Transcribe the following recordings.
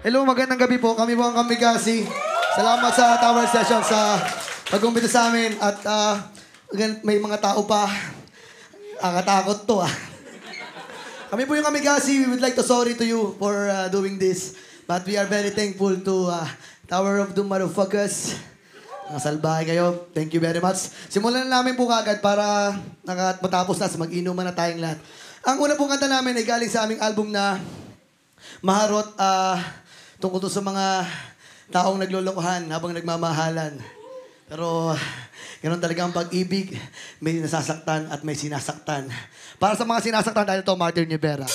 Hello, magandang gabi po. Kami po ang Kamigasi. Salamat sa Tower Session sa pag-umpita sa amin. At gan- may mga tao pa. Akatakot to ah. Kami po yung Kamigasi. We would like to sorry to you for ah, doing this. But we are very thankful to ah, Tower of Doom Motherfuckers. Nakasalbahay kayo. Thank you very much. Simulan na namin po kagad para nakat- matapos na sa mag-inuman na tayong lahat. Ang una pong kanta namin ay galing sa aming album na Maharot ah tungkol sa mga taong naglolokohan habang nagmamahalan. Pero ganun talaga ang pag-ibig. May nasasaktan at may sinasaktan. Para sa mga sinasaktan, dahil ito, Martin Rivera.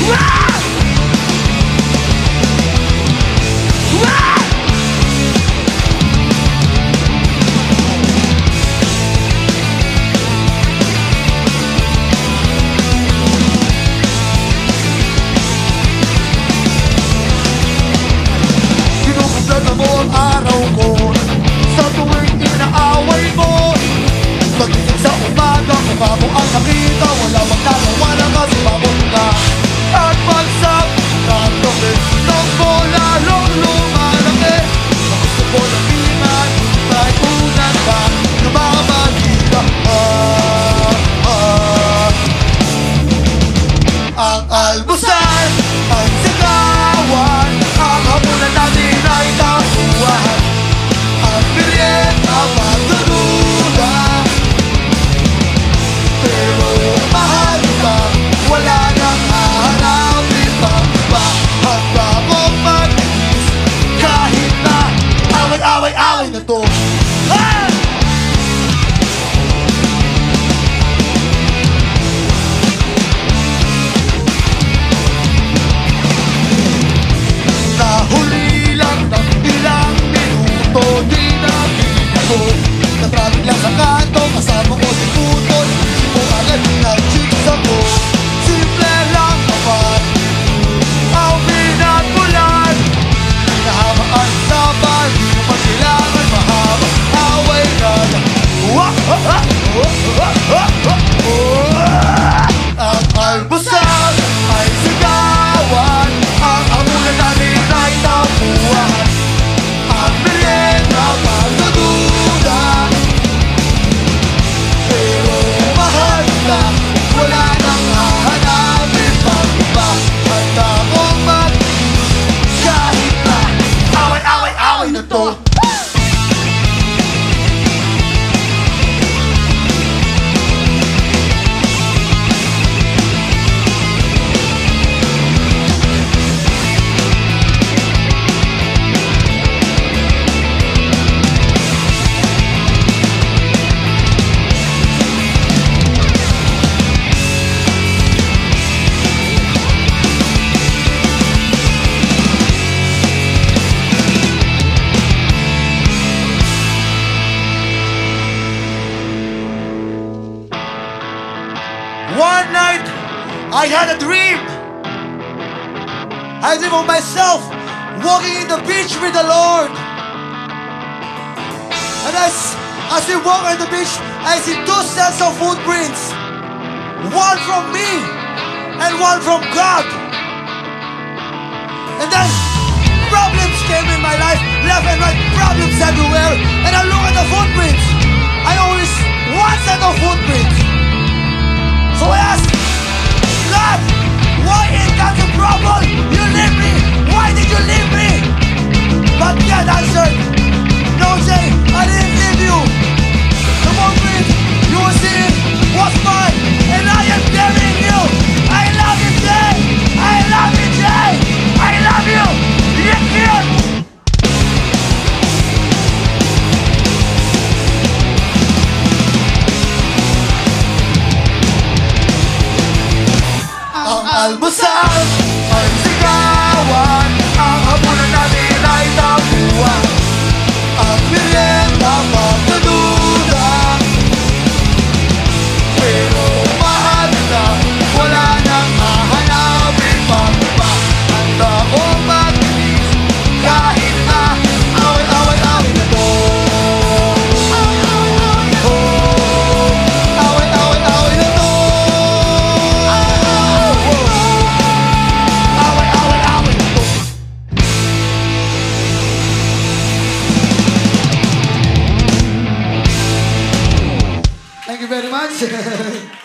Kinukumpleto mo ang araw ko. Sa tuwing inaaway mo Pagising sa umaga Mukha mo ang nakita Wala magkagawa na kasi babot ka. At pagsapit ng gabi Nang mo lalong lumalaki. Ang gusto ko lang iman Kahit unan pa Na mga magkita ah, ah. Ang almusal ay sigawan I had a dream. I dream of myself walking in the beach with the Lord. And as, as we walk on the beach, I see two sets of footprints. One from me and one from God. And then problems came in my life, left and right, problems everywhere. And I look at the footprints. I see one set of footprints. So I asked, up! Ang ハハハハ。